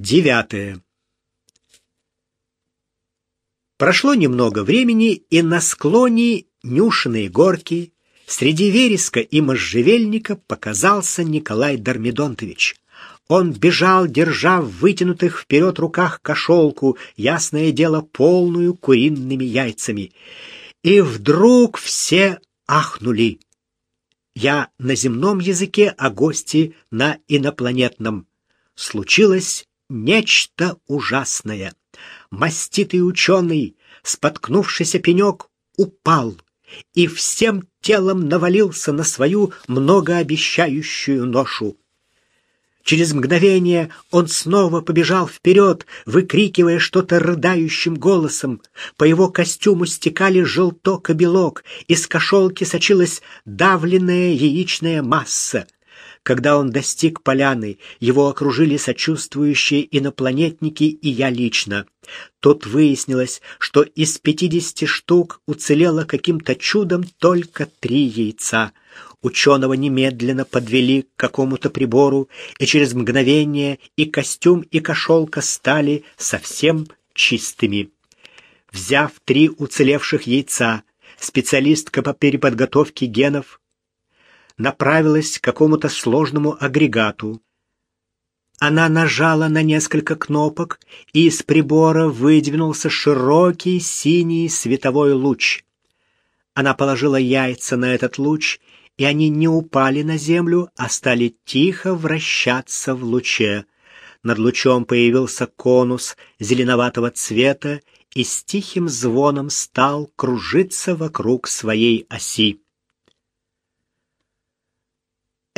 Девятое. Прошло немного времени, и на склоне Нюшиной горки среди вереска и можжевельника показался Николай Дармидонтович. Он бежал, держа в вытянутых вперед руках кошелку, ясное дело, полную куриными яйцами. И вдруг все ахнули. Я на земном языке, а гости на инопланетном. Случилось нечто ужасное. Маститый ученый, споткнувшийся пенек, упал и всем телом навалился на свою многообещающую ношу. Через мгновение он снова побежал вперед, выкрикивая что-то рыдающим голосом. По его костюму стекали желток и белок, из кошелки сочилась давленная яичная масса — когда он достиг поляны, его окружили сочувствующие инопланетники и я лично. Тут выяснилось, что из 50 штук уцелело каким-то чудом только три яйца. Ученого немедленно подвели к какому-то прибору, и через мгновение и костюм, и кошелка стали совсем чистыми. Взяв три уцелевших яйца, специалистка по переподготовке генов направилась к какому-то сложному агрегату. Она нажала на несколько кнопок, и из прибора выдвинулся широкий синий световой луч. Она положила яйца на этот луч, и они не упали на землю, а стали тихо вращаться в луче. Над лучом появился конус зеленоватого цвета и с тихим звоном стал кружиться вокруг своей оси.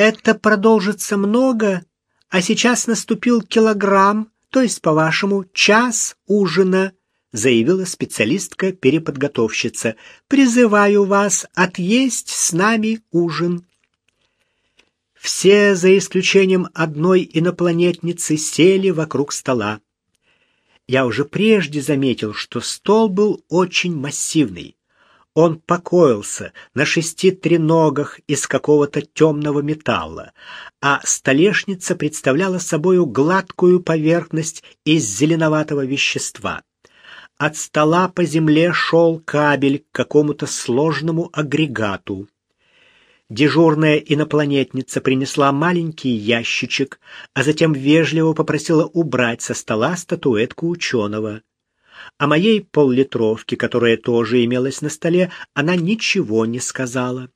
Это продолжится много, а сейчас наступил килограмм, то есть, по-вашему, час ужина, заявила специалистка-переподготовщица. Призываю вас отъесть с нами ужин. Все, за исключением одной инопланетницы, сели вокруг стола. Я уже прежде заметил, что стол был очень массивный. Он покоился на шести треногах из какого-то темного металла, а столешница представляла собою гладкую поверхность из зеленоватого вещества. От стола по земле шел кабель к какому-то сложному агрегату. Дежурная инопланетница принесла маленький ящичек, а затем вежливо попросила убрать со стола статуэтку ученого. О моей поллитровке, которая тоже имелась на столе, она ничего не сказала.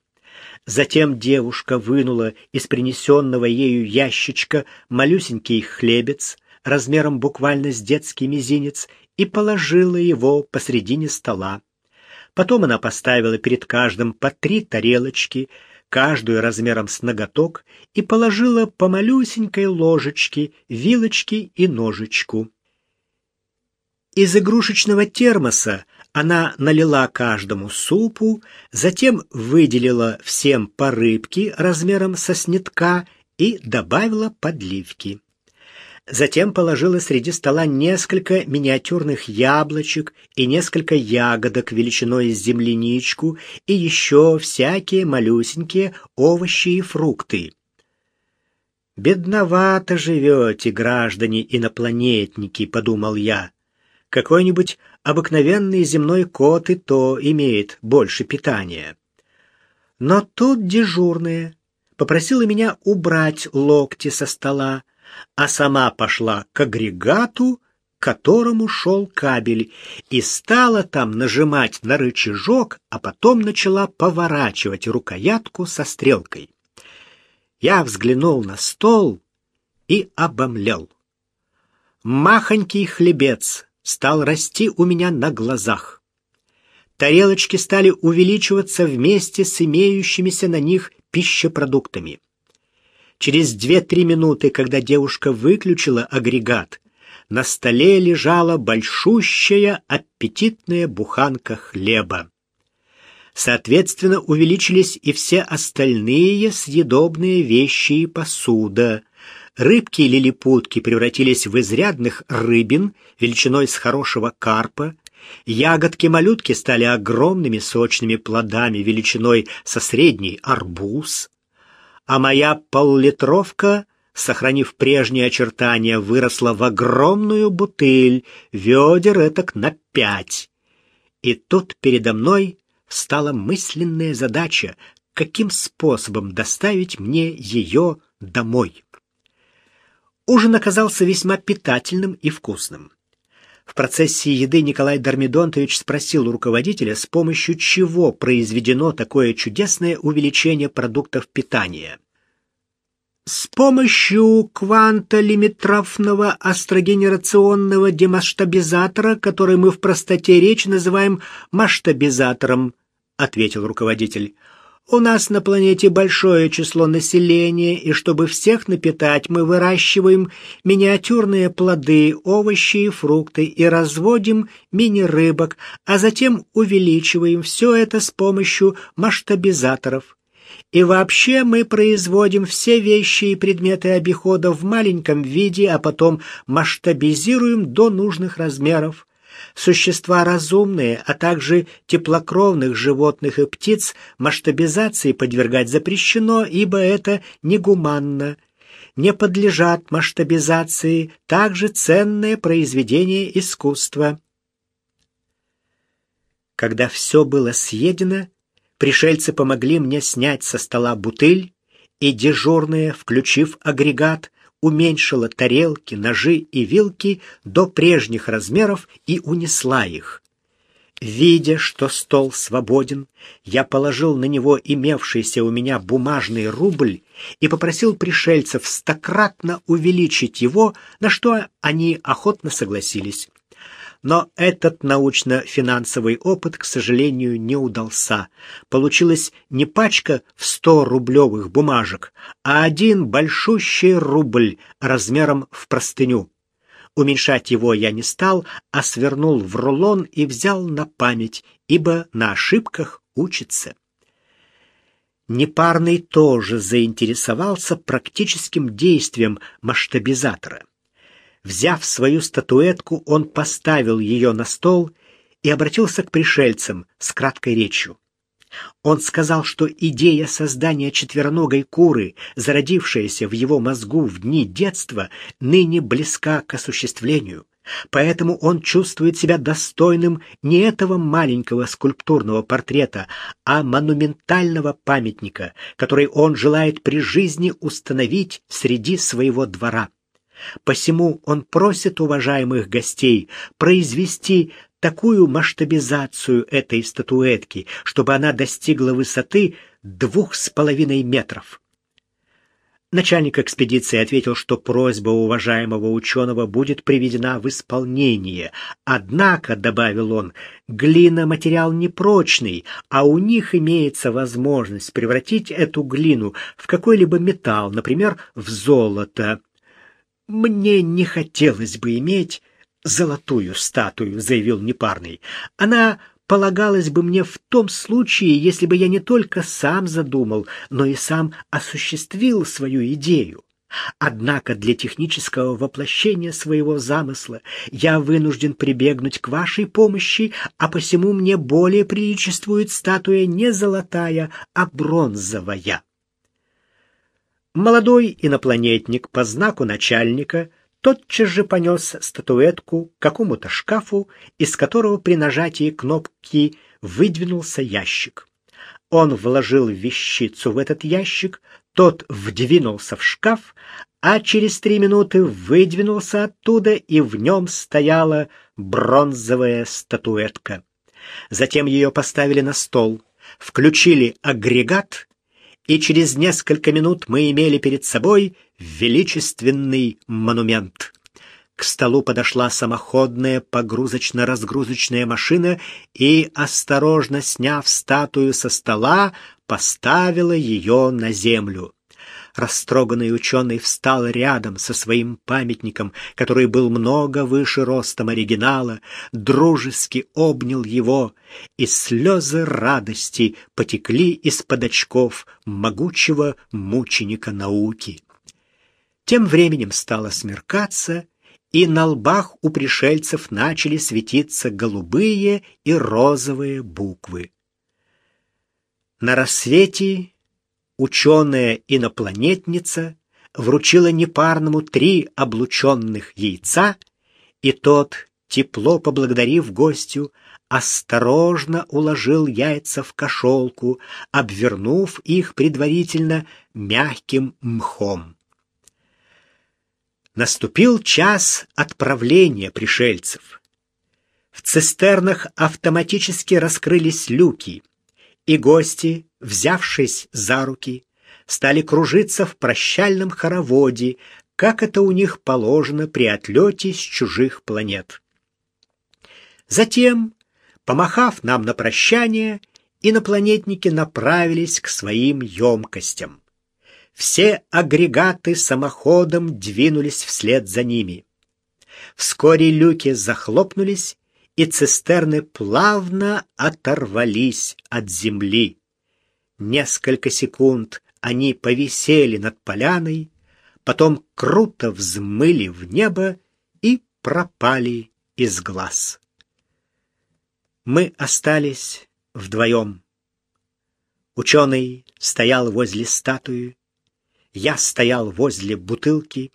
Затем девушка вынула из принесенного ею ящичка малюсенький хлебец размером буквально с детский мизинец и положила его посредине стола. Потом она поставила перед каждым по три тарелочки, каждую размером с ноготок, и положила по малюсенькой ложечке, вилочке и ножичку. Из игрушечного термоса она налила каждому супу, затем выделила всем по рыбке размером со снитка и добавила подливки. Затем положила среди стола несколько миниатюрных яблочек и несколько ягодок величиной с земляничку и еще всякие малюсенькие овощи и фрукты. «Бедновато живете, граждане-инопланетники», — подумал я. Какой-нибудь обыкновенный земной кот и то имеет больше питания. Но тут дежурная попросила меня убрать локти со стола, а сама пошла к агрегату, к которому шел кабель, и стала там нажимать на рычажок, а потом начала поворачивать рукоятку со стрелкой. Я взглянул на стол и обомлел. Махонький хлебец стал расти у меня на глазах. Тарелочки стали увеличиваться вместе с имеющимися на них пищепродуктами. Через две-три минуты, когда девушка выключила агрегат, на столе лежала большущая аппетитная буханка хлеба. Соответственно, увеличились и все остальные съедобные вещи и посуда. Рыбки и лилипутки превратились в изрядных рыбин величиной с хорошего карпа, ягодки-малютки стали огромными сочными плодами величиной со средний арбуз, а моя поллитровка сохранив прежние очертания, выросла в огромную бутыль, ведер этак на пять. И тут передо мной стала мысленная задача, каким способом доставить мне ее домой. Ужин оказался весьма питательным и вкусным. В процессе еды Николай Дармидонтович спросил у руководителя, с помощью чего произведено такое чудесное увеличение продуктов питания. С помощью квантолимитрофного астрогенерационного демасштабизатора, который мы в простоте речи называем масштабизатором, ответил руководитель. У нас на планете большое число населения, и чтобы всех напитать, мы выращиваем миниатюрные плоды, овощи и фрукты и разводим мини-рыбок, а затем увеличиваем все это с помощью масштабизаторов. И вообще мы производим все вещи и предметы обихода в маленьком виде, а потом масштабизируем до нужных размеров. Существа разумные, а также теплокровных животных и птиц масштабизации подвергать запрещено, ибо это негуманно. Не подлежат масштабизации также ценные произведения искусства. Когда все было съедено, пришельцы помогли мне снять со стола бутыль, и дежурная, включив агрегат, уменьшила тарелки, ножи и вилки до прежних размеров и унесла их. Видя, что стол свободен, я положил на него имевшийся у меня бумажный рубль и попросил пришельцев стократно увеличить его, на что они охотно согласились. Но этот научно-финансовый опыт, к сожалению, не удался. Получилась не пачка в 100 рублевых бумажек, а один большущий рубль размером в простыню. Уменьшать его я не стал, а свернул в рулон и взял на память, ибо на ошибках учится. Непарный тоже заинтересовался практическим действием масштабизатора. Взяв свою статуэтку, он поставил ее на стол и обратился к пришельцам с краткой речью. Он сказал, что идея создания четвероногой куры, зародившаяся в его мозгу в дни детства, ныне близка к осуществлению. Поэтому он чувствует себя достойным не этого маленького скульптурного портрета, а монументального памятника, который он желает при жизни установить среди своего двора. Посему он просит уважаемых гостей произвести такую масштабизацию этой статуэтки, чтобы она достигла высоты двух с половиной метров. Начальник экспедиции ответил, что просьба уважаемого ученого будет приведена в исполнение. Однако, добавил он, глина материал непрочный, а у них имеется возможность превратить эту глину в какой-либо металл, например, в золото. «Мне не хотелось бы иметь золотую статую», — заявил непарный. «Она полагалась бы мне в том случае, если бы я не только сам задумал, но и сам осуществил свою идею. Однако для технического воплощения своего замысла я вынужден прибегнуть к вашей помощи, а посему мне более приличествует статуя не золотая, а бронзовая». Молодой инопланетник по знаку начальника тотчас же понес статуэтку к какому-то шкафу, из которого при нажатии кнопки выдвинулся ящик. Он вложил вещицу в этот ящик, тот вдвинулся в шкаф, а через три минуты выдвинулся оттуда, и в нем стояла бронзовая статуэтка. Затем ее поставили на стол, включили агрегат и через несколько минут мы имели перед собой величественный монумент. К столу подошла самоходная погрузочно-разгрузочная машина и, осторожно сняв статую со стола, поставила ее на землю. Растроганный ученый встал рядом со своим памятником, который был много выше ростом оригинала, дружески обнял его, и слезы радости потекли из-под очков могучего мученика науки. Тем временем стало смеркаться, и на лбах у пришельцев начали светиться голубые и розовые буквы. На рассвете ученая-инопланетница вручила непарному три облученных яйца, и тот, тепло поблагодарив гостю, осторожно уложил яйца в кошелку, обвернув их предварительно мягким мхом. Наступил час отправления пришельцев. В цистернах автоматически раскрылись люки, и гости, взявшись за руки, стали кружиться в прощальном хороводе, как это у них положено при отлете с чужих планет. Затем, помахав нам на прощание, инопланетники направились к своим емкостям. Все агрегаты самоходом двинулись вслед за ними. Вскоре люки захлопнулись, и цистерны плавно оторвались от земли. Несколько секунд они повисели над поляной, потом круто взмыли в небо и пропали из глаз. Мы остались вдвоем. Ученый стоял возле статуи, я стоял возле бутылки,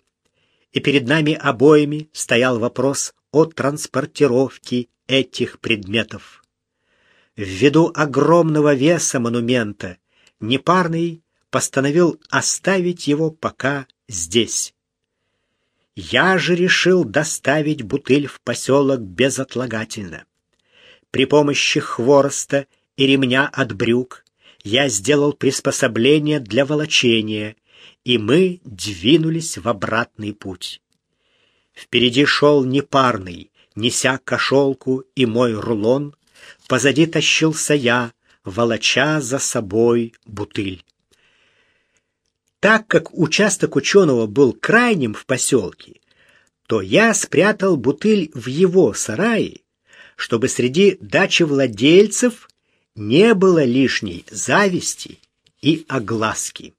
и перед нами обоими стоял вопрос о транспортировке этих предметов. Ввиду огромного веса монумента непарный постановил оставить его пока здесь. Я же решил доставить бутыль в поселок безотлагательно. При помощи хвороста и ремня от брюк я сделал приспособление для волочения, и мы двинулись в обратный путь. Впереди шел непарный, неся кошелку и мой рулон, позади тащился я, волоча за собой бутыль. Так как участок ученого был крайним в поселке, то я спрятал бутыль в его сарае чтобы среди дачевладельцев не было лишней зависти и огласки.